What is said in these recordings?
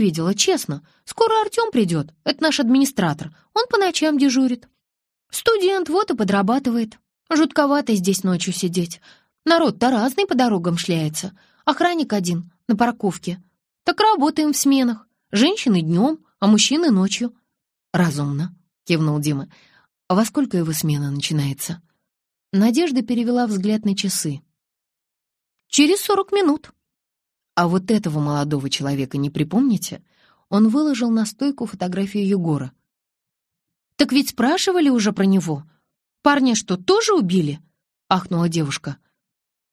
видела, честно. Скоро Артем придет, это наш администратор. Он по ночам дежурит. Студент вот и подрабатывает. Жутковато здесь ночью сидеть. Народ-то разный по дорогам шляется. Охранник один на парковке. Так работаем в сменах. Женщины днем, а мужчины ночью. Разумно, кивнул Дима. Во сколько его смена начинается? Надежда перевела взгляд на часы. Через сорок минут. А вот этого молодого человека не припомните? Он выложил на стойку фотографию Егора. «Так ведь спрашивали уже про него. Парня что, тоже убили?» — ахнула девушка.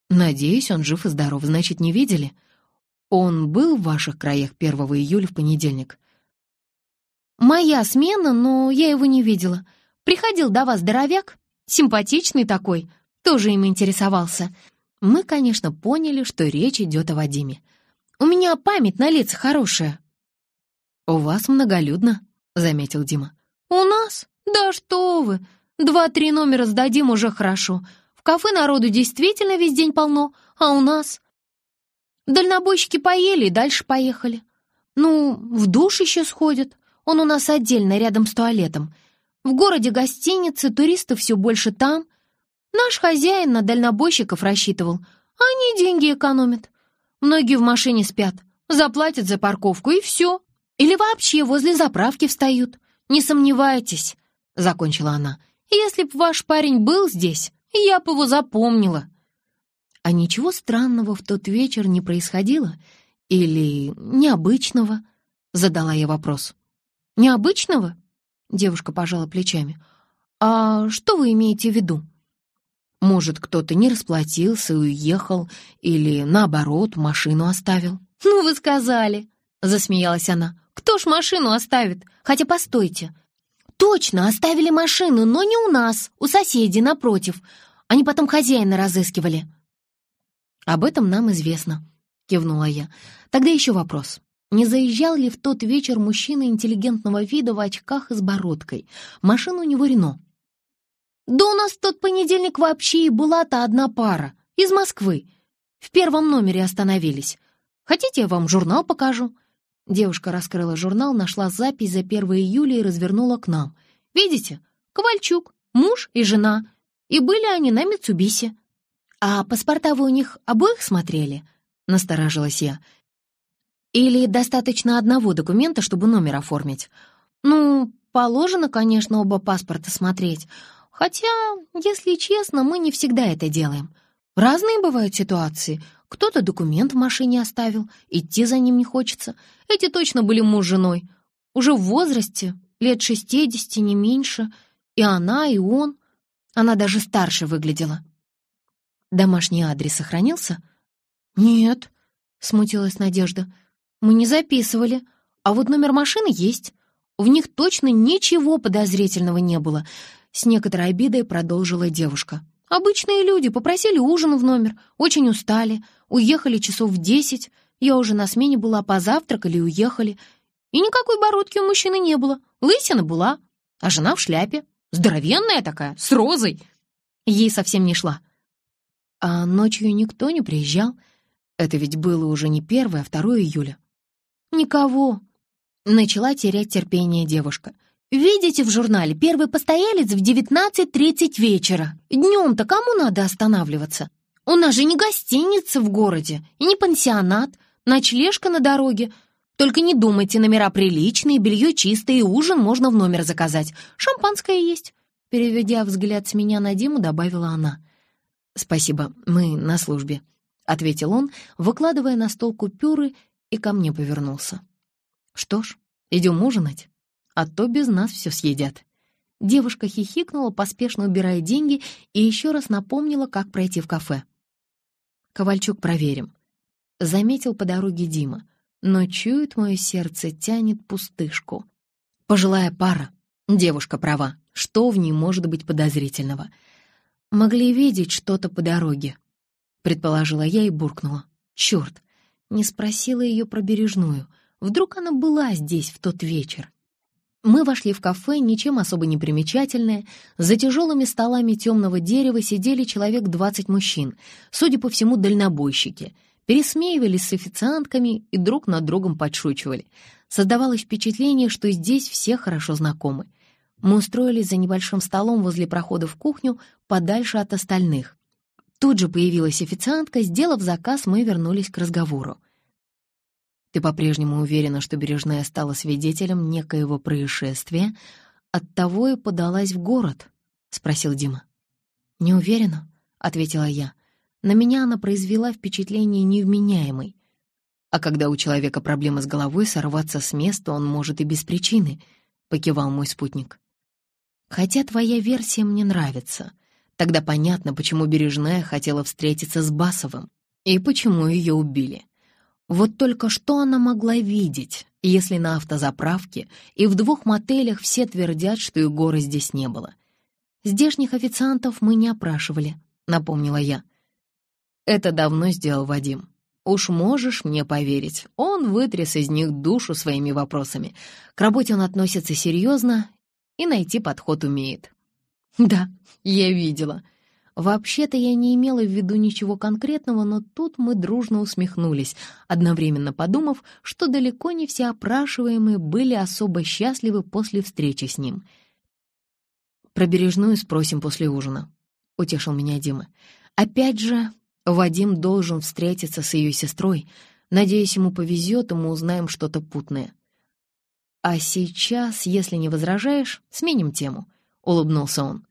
«Надеюсь, он жив и здоров, значит, не видели? Он был в ваших краях 1 июля в понедельник?» «Моя смена, но я его не видела. Приходил до вас здоровяк, симпатичный такой, тоже им интересовался. Мы, конечно, поняли, что речь идет о Вадиме. У меня память на лица хорошая». «У вас многолюдно», — заметил Дима. «У нас? Да что вы! Два-три номера сдадим уже хорошо. В кафе народу действительно весь день полно, а у нас...» Дальнобойщики поели и дальше поехали. Ну, в душ еще сходят. Он у нас отдельно, рядом с туалетом. В городе гостиницы, туристов все больше там. Наш хозяин на дальнобойщиков рассчитывал. Они деньги экономят. Многие в машине спят, заплатят за парковку и все. Или вообще возле заправки встают. Не сомневайтесь, — закончила она. Если б ваш парень был здесь, я б его запомнила. А ничего странного в тот вечер не происходило? Или необычного? Задала я вопрос. Необычного? Девушка пожала плечами. А что вы имеете в виду? Может, кто-то не расплатился и уехал, или, наоборот, машину оставил. «Ну, вы сказали!» — засмеялась она. «Кто ж машину оставит? Хотя постойте!» «Точно, оставили машину, но не у нас, у соседей напротив. Они потом хозяина разыскивали». «Об этом нам известно», — кивнула я. «Тогда еще вопрос. Не заезжал ли в тот вечер мужчина интеллигентного вида в очках и с бородкой? Машина у него Рено. «Да у нас в тот понедельник вообще и была-то одна пара. Из Москвы. В первом номере остановились. Хотите, я вам журнал покажу?» Девушка раскрыла журнал, нашла запись за 1 июля и развернула к нам. «Видите? Ковальчук, муж и жена. И были они на Митсубиси». «А паспорта вы у них обоих смотрели?» — насторожилась я. «Или достаточно одного документа, чтобы номер оформить?» «Ну, положено, конечно, оба паспорта смотреть». Хотя, если честно, мы не всегда это делаем. Разные бывают ситуации. Кто-то документ в машине оставил, идти за ним не хочется. Эти точно были муж с женой. Уже в возрасте, лет шестидесяти, не меньше. И она, и он. Она даже старше выглядела. Домашний адрес сохранился? «Нет», — смутилась Надежда. «Мы не записывали, а вот номер машины есть. В них точно ничего подозрительного не было. С некоторой обидой продолжила девушка. «Обычные люди попросили ужин в номер, очень устали, уехали часов в десять. Я уже на смене была, позавтракали и уехали. И никакой бородки у мужчины не было, лысина была, а жена в шляпе, здоровенная такая, с розой. Ей совсем не шла. А ночью никто не приезжал. Это ведь было уже не 1, а 2 июля. Никого. Начала терять терпение девушка — Видите в журнале первый постоялец в 19.30 вечера. Днем-то кому надо останавливаться? У нас же не гостиница в городе и не пансионат, ночлежка на дороге. Только не думайте, номера приличные, белье чистое и ужин можно в номер заказать. Шампанское есть. Переведя взгляд с меня на Диму, добавила она. «Спасибо, мы на службе», — ответил он, выкладывая на стол купюры и ко мне повернулся. «Что ж, идем ужинать» а то без нас все съедят». Девушка хихикнула, поспешно убирая деньги, и еще раз напомнила, как пройти в кафе. «Ковальчук проверим», — заметил по дороге Дима, но чует мое сердце, тянет пустышку. Пожилая пара, девушка права, что в ней может быть подозрительного? Могли видеть что-то по дороге, предположила я и буркнула. Черт, не спросила ее про бережную. Вдруг она была здесь в тот вечер. Мы вошли в кафе, ничем особо не примечательное. За тяжелыми столами темного дерева сидели человек 20 мужчин, судя по всему, дальнобойщики. пересмеивались с официантками и друг над другом подшучивали. Создавалось впечатление, что здесь все хорошо знакомы. Мы устроились за небольшим столом возле прохода в кухню, подальше от остальных. Тут же появилась официантка, сделав заказ, мы вернулись к разговору. «Ты по-прежнему уверена, что Бережная стала свидетелем некоего происшествия, оттого и подалась в город?» — спросил Дима. «Не уверена», — ответила я. На меня она произвела впечатление невменяемой. А когда у человека проблемы с головой, сорваться с места он может и без причины, — покивал мой спутник. Хотя твоя версия мне нравится. Тогда понятно, почему Бережная хотела встретиться с Басовым и почему ее убили. Вот только что она могла видеть, если на автозаправке и в двух мотелях все твердят, что Егора здесь не было. Здешних официантов мы не опрашивали, напомнила я. Это давно сделал Вадим. Уж можешь мне поверить, он вытряс из них душу своими вопросами. К работе он относится серьезно и найти подход умеет. Да, я видела. Вообще-то я не имела в виду ничего конкретного, но тут мы дружно усмехнулись, одновременно подумав, что далеко не все опрашиваемые были особо счастливы после встречи с ним. «Про бережную спросим после ужина», — утешил меня Дима. «Опять же, Вадим должен встретиться с ее сестрой. Надеюсь, ему повезет, и мы узнаем что-то путное. «А сейчас, если не возражаешь, сменим тему», — улыбнулся он.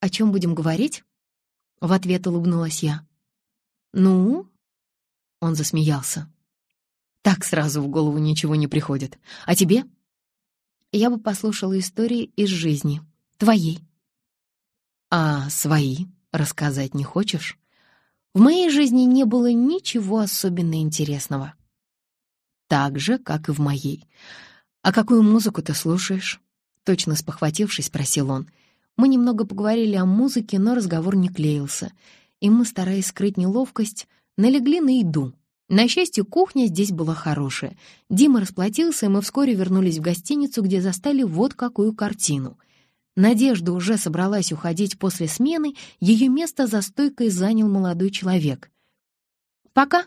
«О чем будем говорить?» В ответ улыбнулась я. «Ну?» — он засмеялся. «Так сразу в голову ничего не приходит. А тебе?» «Я бы послушала истории из жизни. Твоей». «А свои рассказать не хочешь?» В моей жизни не было ничего особенно интересного. Так же, как и в моей. «А какую музыку ты слушаешь?» Точно спохватившись, спросил он. Мы немного поговорили о музыке, но разговор не клеился. И мы, стараясь скрыть неловкость, налегли на еду. На счастье, кухня здесь была хорошая. Дима расплатился, и мы вскоре вернулись в гостиницу, где застали вот какую картину. Надежда уже собралась уходить после смены, ее место за стойкой занял молодой человек. «Пока»,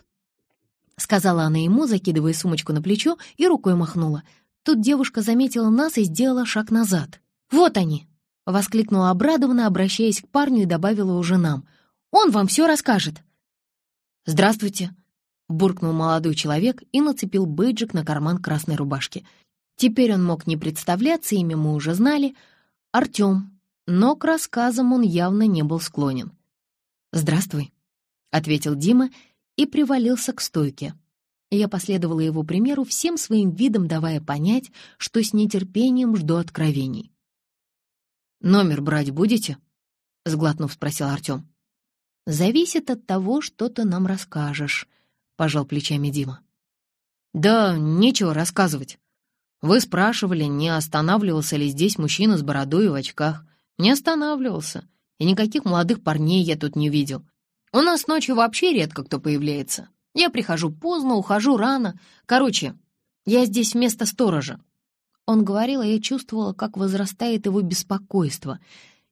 — сказала она ему, закидывая сумочку на плечо, и рукой махнула — Тут девушка заметила нас и сделала шаг назад. «Вот они!» — воскликнула обрадованно, обращаясь к парню и добавила уже нам. «Он вам все расскажет!» «Здравствуйте!» — буркнул молодой человек и нацепил бейджик на карман красной рубашки. Теперь он мог не представляться, имя мы уже знали. Артем, но к рассказам он явно не был склонен. «Здравствуй», — ответил Дима и привалился к стойке. Я последовала его примеру, всем своим видом давая понять, что с нетерпением жду откровений. «Номер брать будете?» — сглотнув, спросил Артем. «Зависит от того, что ты нам расскажешь», — пожал плечами Дима. «Да нечего рассказывать. Вы спрашивали, не останавливался ли здесь мужчина с бородой и в очках. Не останавливался, и никаких молодых парней я тут не видел. У нас ночью вообще редко кто появляется. Я прихожу поздно, ухожу рано. Короче, я здесь вместо сторожа». Он говорил, а я чувствовала, как возрастает его беспокойство,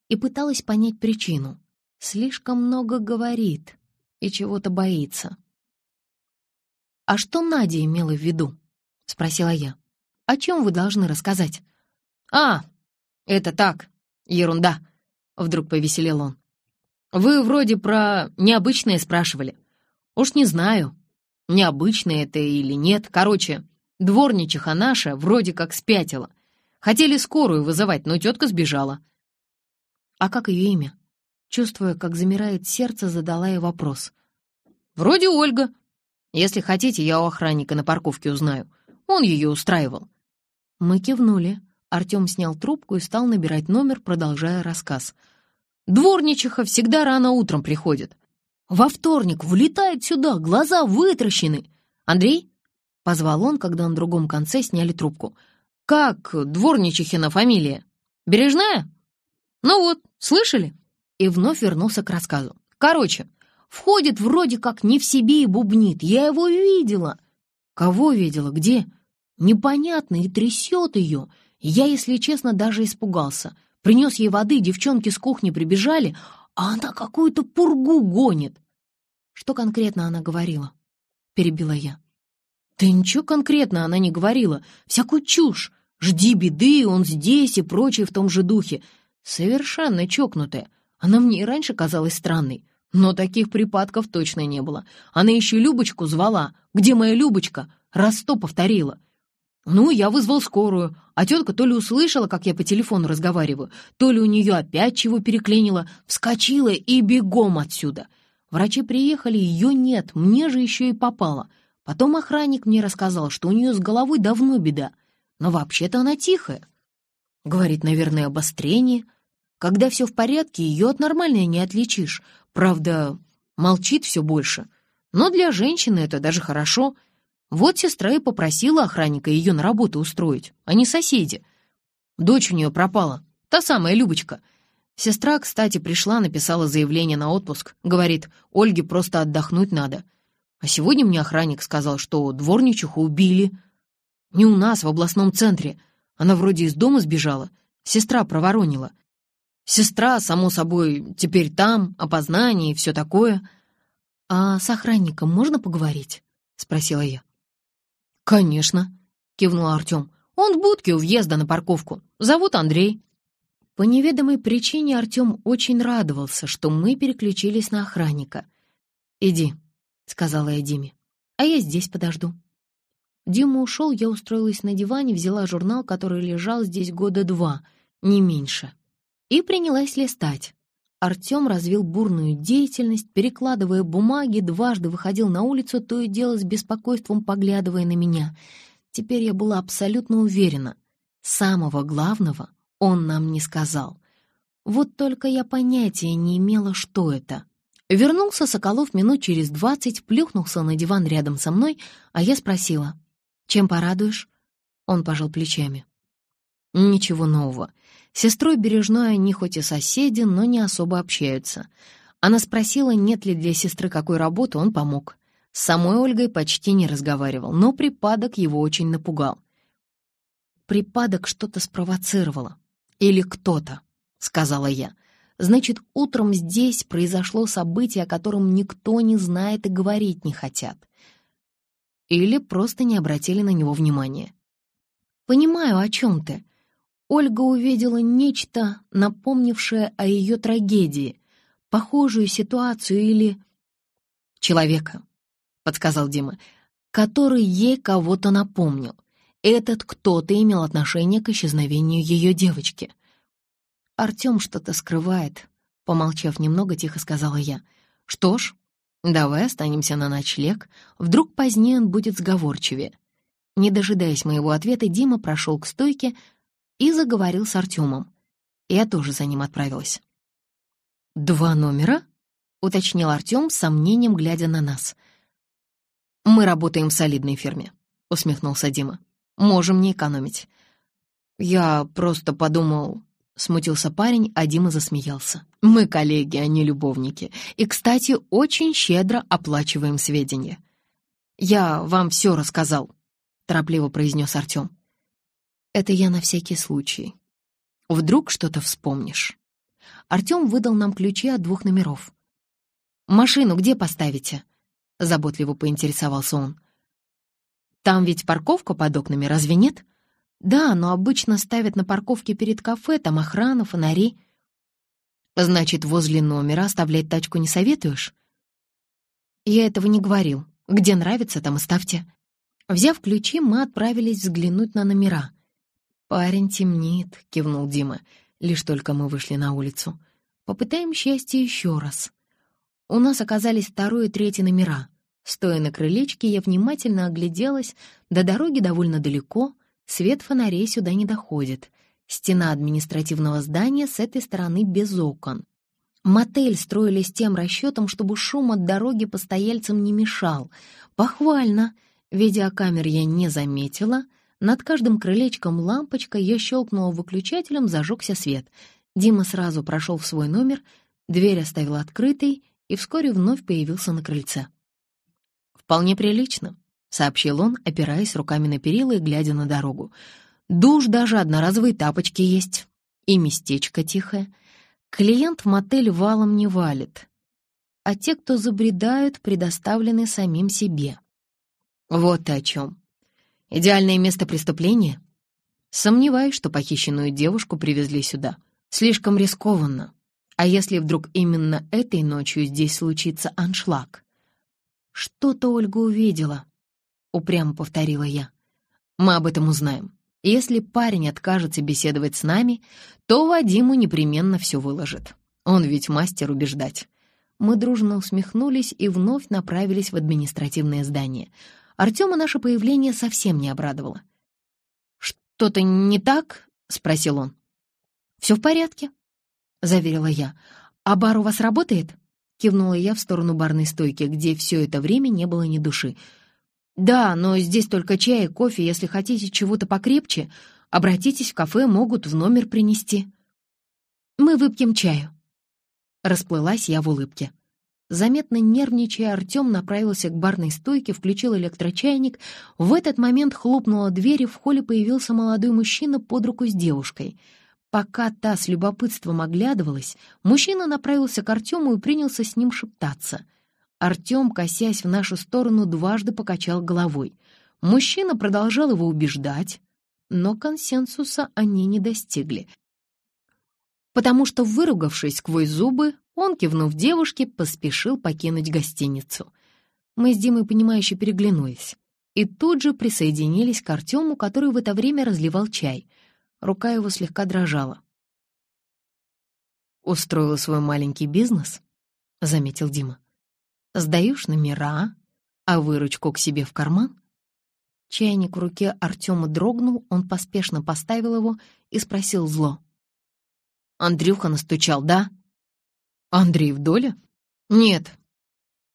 и пыталась понять причину. Слишком много говорит и чего-то боится. «А что Надя имела в виду?» — спросила я. «О чем вы должны рассказать?» «А, это так, ерунда», — вдруг повеселел он. «Вы вроде про необычное спрашивали. Уж не знаю, необычно это или нет. Короче, дворничиха наша вроде как спятила. Хотели скорую вызывать, но тетка сбежала. А как ее имя? Чувствуя, как замирает сердце, задала я вопрос. Вроде Ольга. Если хотите, я у охранника на парковке узнаю. Он ее устраивал. Мы кивнули. Артем снял трубку и стал набирать номер, продолжая рассказ. «Дворничиха всегда рано утром приходит. Во вторник влетает сюда, глаза вытращены. Андрей?» — позвал он, когда на другом конце сняли трубку. «Как дворничихина фамилия? Бережная?» «Ну вот, слышали?» И вновь вернулся к рассказу. «Короче, входит вроде как не в себе и бубнит. Я его видела». «Кого видела? Где?» «Непонятно, и трясет ее. Я, если честно, даже испугался. Принес ей воды, девчонки с кухни прибежали, а она какую-то пургу гонит. Что конкретно она говорила? перебила я. «Да ничего конкретно она не говорила, всякую чушь. Жди беды, он здесь и прочее в том же духе. Совершенно чокнутая. Она мне и раньше казалась странной, но таких припадков точно не было. Она еще Любочку звала. «Где моя Любочка?» Раз сто повторила. Ну, я вызвал скорую, а тетка то ли услышала, как я по телефону разговариваю, то ли у нее опять чего переклинило, вскочила и бегом отсюда. Врачи приехали, ее нет, мне же еще и попало. Потом охранник мне рассказал, что у нее с головой давно беда, но вообще-то она тихая. Говорит, наверное, обострение. Когда все в порядке, ее от нормальной не отличишь. Правда, молчит все больше. Но для женщины это даже хорошо — вот сестра и попросила охранника ее на работу устроить, а не соседи. Дочь у нее пропала, та самая Любочка. Сестра, кстати, пришла, написала заявление на отпуск. Говорит, Ольге просто отдохнуть надо. А сегодня мне охранник сказал, что дворничиху убили. Не у нас, в областном центре. Она вроде из дома сбежала. Сестра проворонила. Сестра, само собой, теперь там, опознание и все такое. «А с охранником можно поговорить?» — спросила я. «Конечно», — кивнул Артем. «Он в будке у въезда на парковку. Зовут Андрей». По неведомой причине Артем очень радовался, что мы переключились на охранника. «Иди», — сказала я Диме, — «а я здесь подожду». Дима ушел, я устроилась на диване, взяла журнал, который лежал здесь года два, не меньше, и принялась листать. Артем развил бурную деятельность, перекладывая бумаги, дважды выходил на улицу, то и дело с беспокойством поглядывая на меня. Теперь я была абсолютно уверена. Самого главного он нам не сказал. Вот только я понятия не имела, что это. Вернулся Соколов минут через двадцать, плюхнулся на диван рядом со мной, а я спросила, «Чем порадуешь?» Он пожал плечами. «Ничего нового. Сестрой Бережной они хоть и соседи, но не особо общаются. Она спросила, нет ли для сестры какой работы, он помог. С самой Ольгой почти не разговаривал, но припадок его очень напугал. «Припадок что-то спровоцировало. Или кто-то», — сказала я. «Значит, утром здесь произошло событие, о котором никто не знает и говорить не хотят. Или просто не обратили на него внимания». «Понимаю, о чем ты», Ольга увидела нечто, напомнившее о ее трагедии, похожую ситуацию или... «Человека», — подсказал Дима, который ей кого-то напомнил. Этот кто-то имел отношение к исчезновению ее девочки. «Артем что-то скрывает», — помолчав немного, тихо сказала я. «Что ж, давай останемся на ночлег. Вдруг позднее он будет сговорчивее». Не дожидаясь моего ответа, Дима прошел к стойке, и заговорил с Артемом. Я тоже за ним отправилась. «Два номера?» — уточнил Артем с сомнением, глядя на нас. «Мы работаем в солидной фирме», — усмехнулся Дима. «Можем не экономить». «Я просто подумал...» — смутился парень, а Дима засмеялся. «Мы коллеги, а не любовники. И, кстати, очень щедро оплачиваем сведения». «Я вам все рассказал», — торопливо произнес Артем. Это я на всякий случай. Вдруг что-то вспомнишь. Артем выдал нам ключи от двух номеров. «Машину где поставите?» — заботливо поинтересовался он. «Там ведь парковка под окнами, разве нет?» «Да, но обычно ставят на парковке перед кафе, там охрана, фонари». «Значит, возле номера оставлять тачку не советуешь?» «Я этого не говорил. Где нравится, там и ставьте». Взяв ключи, мы отправились взглянуть на номера — «Парень темнит», — кивнул Дима, лишь только мы вышли на улицу. «Попытаем счастье еще раз». У нас оказались второй и третий номера. Стоя на крылечке, я внимательно огляделась. До дороги довольно далеко, свет фонарей сюда не доходит. Стена административного здания с этой стороны без окон. Мотель строили с тем расчетом, чтобы шум от дороги постояльцам не мешал. Похвально. Видеокамер я не заметила — над каждым крылечком лампочка, я щелкнула выключателем, зажегся свет. Дима сразу прошел в свой номер, дверь оставил открытой и вскоре вновь появился на крыльце. «Вполне прилично», — сообщил он, опираясь руками на перила и глядя на дорогу. «Душ даже, одноразовые тапочки есть. И местечко тихое. Клиент в мотель валом не валит. А те, кто забредают, предоставлены самим себе. Вот ты о чем. Идеальное место преступления? Сомневаюсь, что похищенную девушку привезли сюда. Слишком рискованно. А если вдруг именно этой ночью здесь случится аншлаг? Что-то Ольга увидела, упрямо повторила я. Мы об этом узнаем. Если парень откажется беседовать с нами, то Вадиму непременно все выложит. Он ведь мастер убеждать. Мы дружно усмехнулись и вновь направились в административное здание. Артема наше появление совсем не обрадовало. «Что-то не так?» — спросил он. «Все в порядке», — заверила я. «А бар у вас работает?» — кивнула я в сторону барной стойки, где все это время не было ни души. «Да, но здесь только чай и кофе. Если хотите чего-то покрепче, обратитесь в кафе, могут в номер принести». «Мы выпьем чаю». Расплылась я в улыбке. Заметно нервничая, Артем направился к барной стойке, включил электрочайник. В этот момент хлопнула дверь, и в холле появился молодой мужчина под руку с девушкой. Пока та с любопытством оглядывалась, мужчина направился к Артему и принялся с ним шептаться — Артем, косясь в нашу сторону, дважды покачал головой. Мужчина продолжал его убеждать, но консенсуса они не достигли. Потому что, выругавшись сквозь зубы, он, кивнув девушке, поспешил покинуть гостиницу. Мы с Димой, понимающе переглянулись. И тут же присоединились к Артему, который в это время разливал чай. Рука его слегка дрожала. «Устроила свой маленький бизнес?» — заметил Дима. Сдаешь номера, а выручку к себе в карман? Чайник в руке Артема дрогнул, он поспешно поставил его и спросил зло. «Андрюха настучал, да?» «Андрей в доле?» «Нет,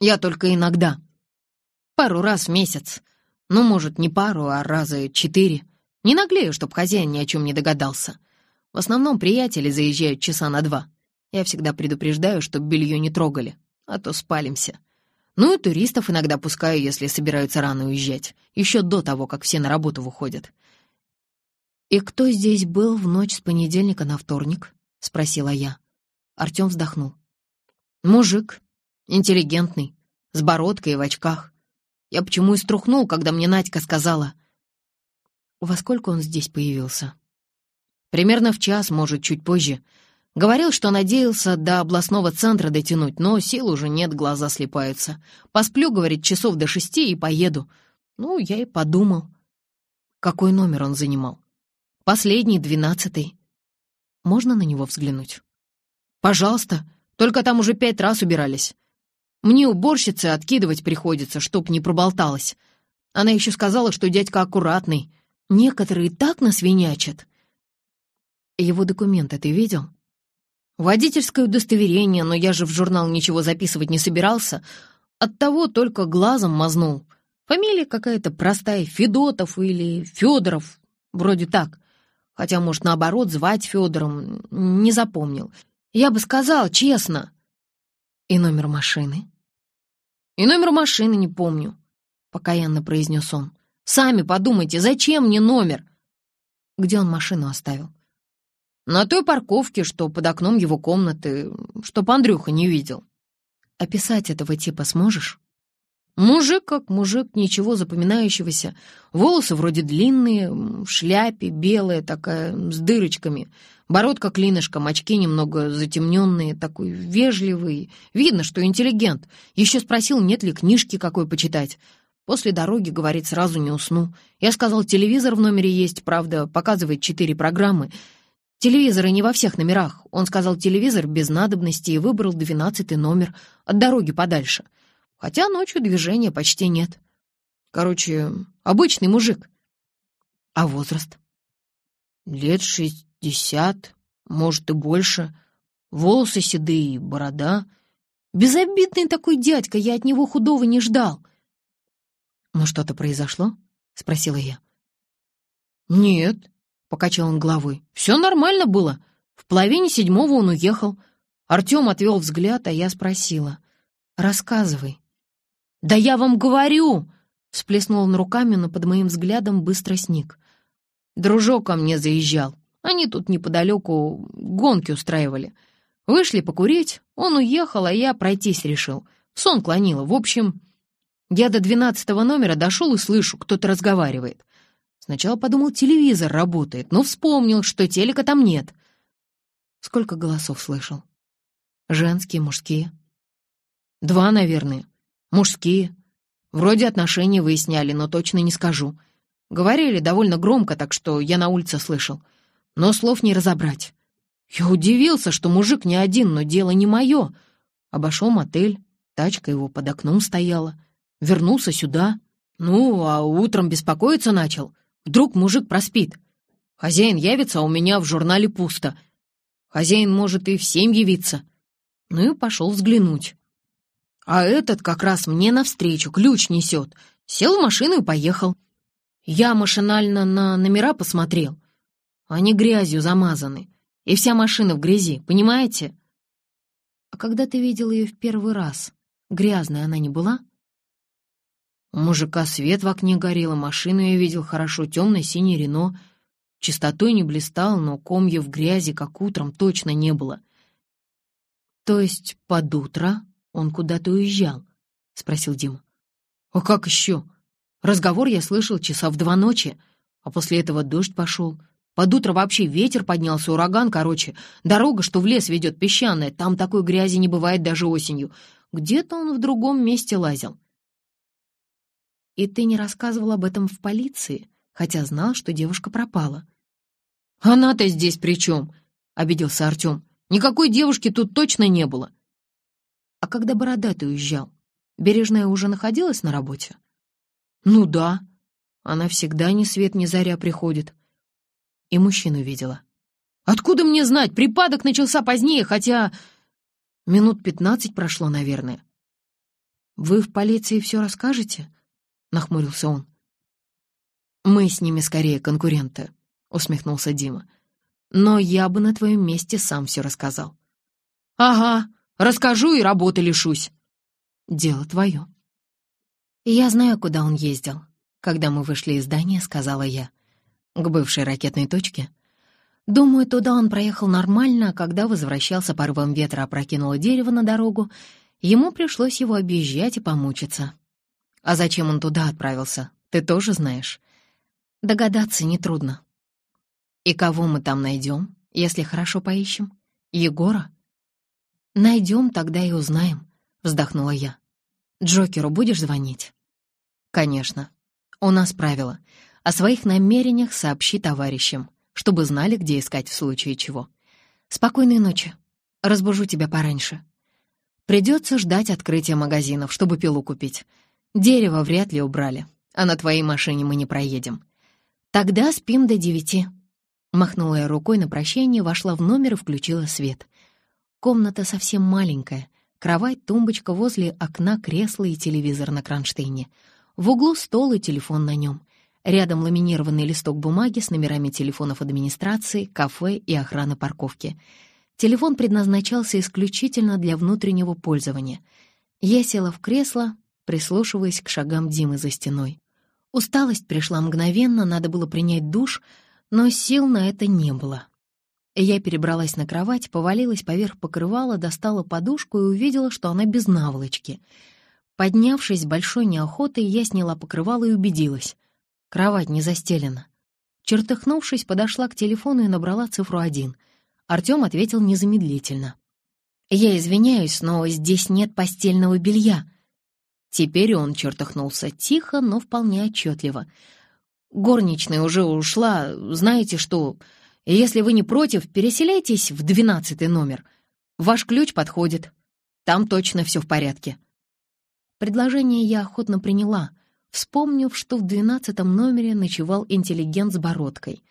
я только иногда. Пару раз в месяц. Ну, может, не пару, а раза четыре. Не наглею, чтоб хозяин ни о чем не догадался. В основном приятели заезжают часа на два. Я всегда предупреждаю, чтоб белье не трогали, а то спалимся. Ну и туристов иногда пускаю, если собираются рано уезжать, еще до того, как все на работу выходят. «И кто здесь был в ночь с понедельника на вторник?» — спросила я. Артем вздохнул. «Мужик, интеллигентный, с бородкой и в очках. Я почему и струхнул, когда мне Надька сказала...» «Во сколько он здесь появился?» «Примерно в час, может, чуть позже. Говорил, что надеялся до областного центра дотянуть, но сил уже нет, глаза слепаются. Посплю, говорит, часов до шести и поеду. Ну, я и подумал. Какой номер он занимал? Последний, двенадцатый. Можно на него взглянуть? Пожалуйста, только там уже пять раз убирались. Мне уборщице откидывать приходится, чтоб не проболталась. Она еще сказала, что дядька аккуратный. Некоторые так насвинячат. Его документы ты видел? Водительское удостоверение, но я же в журнал ничего записывать не собирался. Оттого только глазом мазнул. Фамилия какая-то простая, Федотов или Федоров, вроде так. Хотя, может, наоборот, звать Федором, не запомнил. Я бы сказал, честно. И номер машины? И номер машины не помню, покаянно произнес он. Сами подумайте, зачем мне номер? Где он машину оставил? На той парковке, что под окном его комнаты, чтоб Андрюха не видел. Описать этого типа сможешь? Мужик как мужик, ничего запоминающегося. Волосы вроде длинные, в шляпе, белая такая, с дырочками. Бородка клинышком, очки немного затемненные, такой вежливый. Видно, что интеллигент. Еще спросил, нет ли книжки какой почитать. После дороги, говорит, сразу не усну. Я сказал, телевизор в номере есть, правда, показывает четыре программы — Телевизоры не во всех номерах. Он сказал телевизор без надобности и выбрал двенадцатый номер от дороги подальше. Хотя ночью движения почти нет. Короче, обычный мужик. А возраст? Лет шестьдесят, может и больше. Волосы седые, борода. Безобидный такой дядька, я от него худого не ждал. «Ну что-то произошло?» — спросила я. «Нет», — покачал он головой. «Все нормально было. В половине седьмого он уехал». Артем отвел взгляд, а я спросила. «Рассказывай». «Да я вам говорю!» — всплеснул он руками, но под моим взглядом быстро сник. «Дружок ко мне заезжал. Они тут неподалеку гонки устраивали. Вышли покурить, он уехал, а я пройтись решил. Сон клонило. В общем, Я до двенадцатого номера дошел и слышу, кто-то разговаривает. Сначала подумал, телевизор работает, но вспомнил, что телека там нет. Сколько голосов слышал? Женские, мужские? Два, наверное. Мужские. Вроде отношения выясняли, но точно не скажу. Говорили довольно громко, так что я на улице слышал. Но слов не разобрать. Я удивился, что мужик не один, но дело не мое. Обошел мотель, тачка его под окном стояла. Вернулся сюда. Ну, а утром беспокоиться начал. Вдруг мужик проспит. Хозяин явится, а у меня в журнале пусто. Хозяин может и в семь явиться. Ну и пошел взглянуть. А этот как раз мне навстречу, ключ несет. Сел в машину и поехал. Я машинально на номера посмотрел. Они грязью замазаны. И вся машина в грязи, понимаете? А когда ты видел ее в первый раз, грязная она не была? Мужика свет в окне горел, машину я видел хорошо, темно-синий Рено. Чистотой не блистал, но комьев грязи, как утром, точно не было. То есть под утро он куда-то уезжал? — спросил Дима. А как еще? Разговор я слышал часа в два ночи, а после этого дождь пошел. Под утро вообще ветер поднялся, ураган, короче. Дорога, что в лес ведет, песчаная, там такой грязи не бывает даже осенью. Где-то он в другом месте лазил. И ты не рассказывал об этом в полиции, хотя знал, что девушка пропала. «Она-то здесь при чем?» — обиделся Артем. «Никакой девушки тут точно не было». «А когда Бородатый уезжал, Бережная уже находилась на работе?» «Ну да. Она всегда ни свет ни заря приходит». И мужчину видела. «Откуда мне знать? Припадок начался позднее, хотя...» Минут пятнадцать прошло, наверное. «Вы в полиции все расскажете?» — нахмурился он. «Мы с ними скорее конкуренты», — усмехнулся Дима. «Но я бы на твоем месте сам все рассказал». «Ага, расскажу и работы лишусь». «Дело твое». «Я знаю, куда он ездил», — когда мы вышли из здания, сказала я. «К бывшей ракетной точке». Думаю, туда он проехал нормально, а когда возвращался порывом ветра опрокинуло дерево на дорогу, ему пришлось его объезжать и помучиться. А зачем он туда отправился, ты тоже знаешь? Догадаться нетрудно. И кого мы там найдем, если хорошо поищем? Егора? Найдем, тогда и узнаем, вздохнула я. Джокеру будешь звонить? Конечно. У нас правило. О своих намерениях сообщи товарищам, чтобы знали, где искать в случае чего. Спокойной ночи. Разбужу тебя пораньше. Придется ждать открытия магазинов, чтобы пилу купить. Дерево вряд ли убрали, а на твоей машине мы не проедем. Тогда спим до девяти». Махнула я рукой на прощание, вошла в номер и включила свет. Комната совсем маленькая. Кровать, тумбочка возле окна, кресло и телевизор на кронштейне. В углу стол и телефон на нем. Рядом ламинированный листок бумаги с номерами телефонов администрации, кафе и охраны парковки. Телефон предназначался исключительно для внутреннего пользования. Я села в кресло, прислушиваясь к шагам Димы за стеной. Усталость пришла мгновенно, надо было принять душ, но сил на это не было. Я перебралась на кровать, повалилась поверх покрывала, достала подушку и увидела, что она без наволочки. Поднявшись большой неохотой, я сняла покрывало и убедилась. Кровать не застелена. Чертыхнувшись, подошла к телефону и набрала цифру один. Артём ответил незамедлительно. «Я извиняюсь, но здесь нет постельного белья», Теперь он чертахнулся тихо, но вполне отчетливо. «Горничная уже ушла. Знаете что? Если вы не против, переселяйтесь в двенадцатый номер. Ваш ключ подходит. Там точно все в порядке». Предложение я охотно приняла, вспомнив, что в двенадцатом номере ночевал интеллигент с бородкой.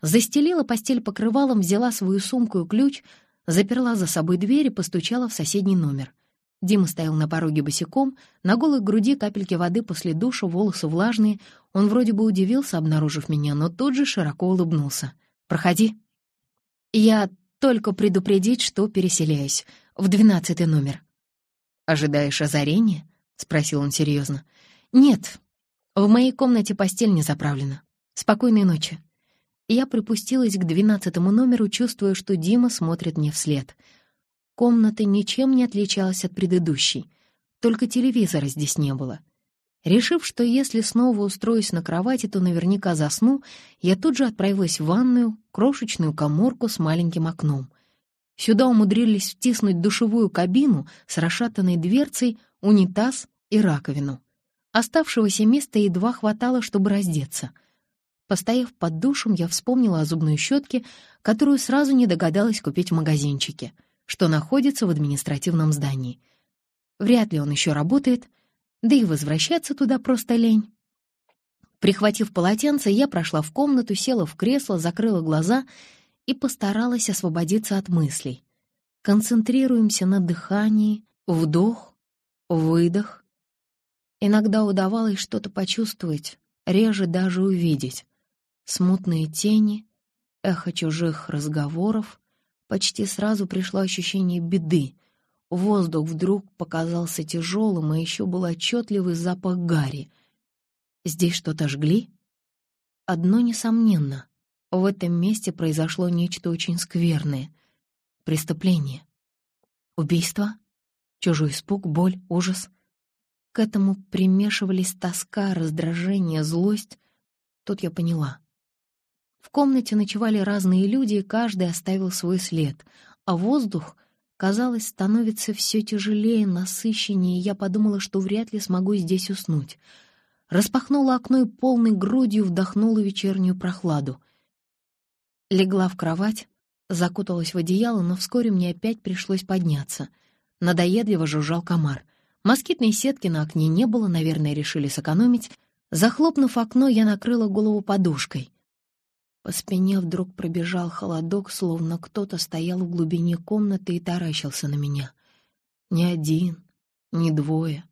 Застелила постель покрывалом, взяла свою сумку и ключ, заперла за собой дверь и постучала в соседний номер. Дима стоял на пороге босиком, на голой груди капельки воды после душа, волосы влажные. Он вроде бы удивился, обнаружив меня, но тут же широко улыбнулся. «Проходи». «Я только предупредить, что переселяюсь. В двенадцатый номер». «Ожидаешь озарения?» — спросил он серьезно. «Нет, в моей комнате постель не заправлена. Спокойной ночи». Я припустилась к двенадцатому номеру, чувствуя, что Дима смотрит мне вслед — Комната ничем не отличалась от предыдущей, только телевизора здесь не было. Решив, что если снова устроюсь на кровати, то наверняка засну, я тут же отправилась в ванную, крошечную коморку с маленьким окном. Сюда умудрились втиснуть душевую кабину с расшатанной дверцей, унитаз и раковину. Оставшегося места едва хватало, чтобы раздеться. Постояв под душем, я вспомнила о зубной щетке, которую сразу не догадалась купить в магазинчике, что находится в административном здании. Вряд ли он еще работает — да и возвращаться туда просто лень. Прихватив полотенце, я прошла в комнату, села в кресло, закрыла глаза и постаралась освободиться от мыслей. Концентрируемся на дыхании, вдох, выдох. Иногда удавалось что-то почувствовать, реже даже увидеть. Смутные тени, эхо чужих разговоров. Почти сразу пришло ощущение беды, Воздух вдруг показался тяжелым, и еще был отчетливый запах гари. Здесь что-то жгли? Одно несомненно. В этом месте произошло нечто очень скверное. Преступление. Убийство? Чужой испуг, боль, ужас. К этому примешивались тоска, раздражение, злость. Тут я поняла. В комнате ночевали разные люди, и каждый оставил свой след, а воздух Казалось, становится все тяжелее, насыщеннее, и я подумала, что вряд ли смогу здесь уснуть. Распахнула окно и полной грудью вдохнула вечернюю прохладу. Легла в кровать, закуталась в одеяло, но вскоре мне опять пришлось подняться. Надоедливо жужжал комар. Москитной сетки на окне не было, наверное, решили сэкономить. Захлопнув окно, я накрыла голову подушкой. По спине вдруг пробежал холодок, словно кто-то стоял в глубине комнаты и таращился на меня. Не один, не двое,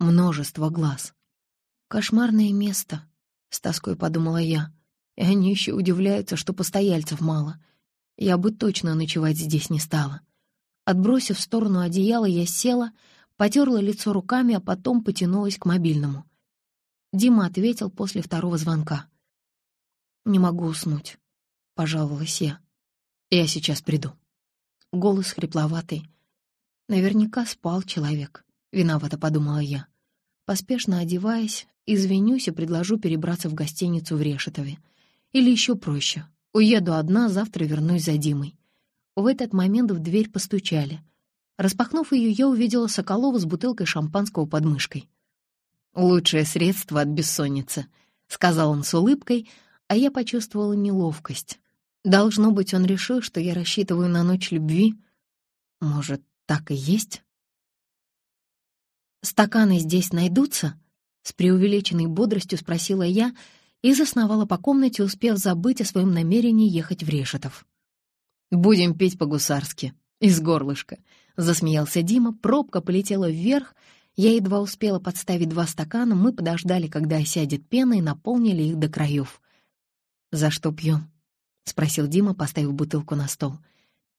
множество глаз. «Кошмарное место», — с тоской подумала я. И они еще удивляются, что постояльцев мало. Я бы точно ночевать здесь не стала. Отбросив в сторону одеяла, я села, потерла лицо руками, а потом потянулась к мобильному. Дима ответил после второго звонка. «Не могу уснуть», — пожаловалась я. «Я сейчас приду». Голос хрипловатый. Наверняка спал человек, виновато подумала я. Поспешно одеваясь, извинюсь и предложу перебраться в гостиницу в Решетове. Или еще проще. Уеду одна, завтра вернусь за Димой. В этот момент в дверь постучали. Распахнув ее, я увидела Соколова с бутылкой шампанского под мышкой. «Лучшее средство от бессонницы», — сказал он с улыбкой, а я почувствовала неловкость. Должно быть, он решил, что я рассчитываю на ночь любви. Может, так и есть? «Стаканы здесь найдутся?» — с преувеличенной бодростью спросила я и засновала по комнате, успев забыть о своем намерении ехать в Решетов. «Будем петь по-гусарски, из горлышка», — засмеялся Дима, пробка полетела вверх, я едва успела подставить два стакана, мы подождали, когда осядет пена, и наполнили их до краев. «За что пьем?» — спросил Дима, поставив бутылку на стол.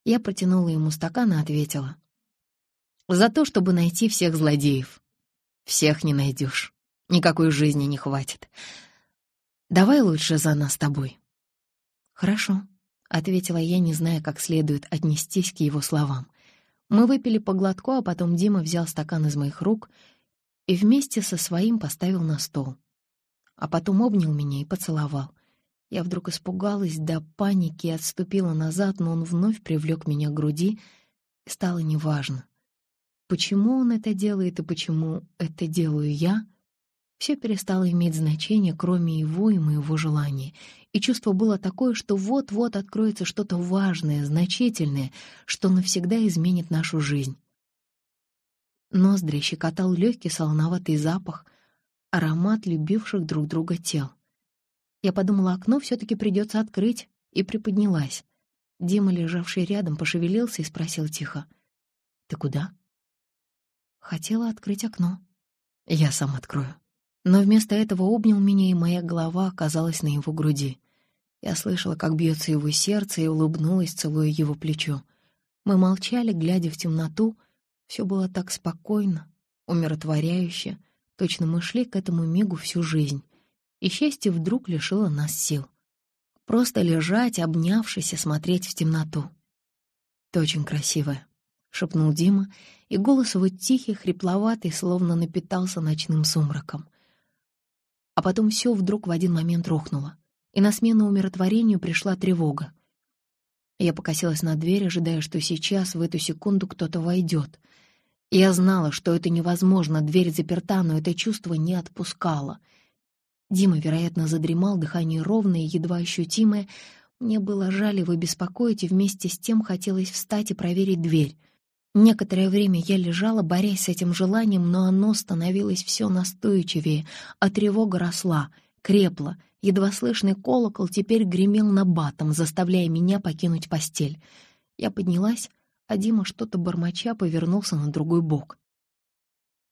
Я протянула ему стакан и ответила. «За то, чтобы найти всех злодеев. Всех не найдешь. Никакой жизни не хватит. Давай лучше за нас с тобой». «Хорошо», — ответила я, не зная, как следует отнестись к его словам. Мы выпили по глотку, а потом Дима взял стакан из моих рук и вместе со своим поставил на стол. А потом обнял меня и поцеловал. Я вдруг испугалась до паники и отступила назад, но он вновь привлек меня к груди, и стало неважно. Почему он это делает и почему это делаю я, все перестало иметь значение, кроме его и моего желания. И чувство было такое, что вот-вот откроется что-то важное, значительное, что навсегда изменит нашу жизнь. Ноздри щекотал легкий солоноватый запах, аромат любивших друг друга тел. Я подумала, окно все-таки придется открыть, и приподнялась. Дима, лежавший рядом, пошевелился и спросил тихо. «Ты куда?» Хотела открыть окно. «Я сам открою». Но вместо этого обнял меня, и моя голова оказалась на его груди. Я слышала, как бьется его сердце, и улыбнулась, целуя его плечо. Мы молчали, глядя в темноту. Все было так спокойно, умиротворяюще. Точно мы шли к этому мигу всю жизнь и счастье вдруг лишило нас сил. Просто лежать, обнявшись и смотреть в темноту. «Ты очень красивая», — шепнул Дима, и голос его тихий, хрипловатый, словно напитался ночным сумраком. а потом все вдруг в один момент рухнуло. И на смену умиротворению пришла тревога. Я покосилась на дверь, ожидая, что сейчас, в эту секунду, кто-то войдет. Я знала, что это невозможно, дверь заперта, но это чувство не отпускало. Дима, вероятно, задремал, дыхание ровное, едва ощутимое. Мне было жаль его беспокоить, и вместе с тем хотелось встать и проверить дверь. Некоторое время я лежала, борясь с этим желанием, но оно становилось все настойчивее, а тревога росла, крепла. Едва слышный колокол теперь гремел на батом, заставляя меня покинуть постель. Я поднялась, а Дима что-то бормоча повернулся на другой бок.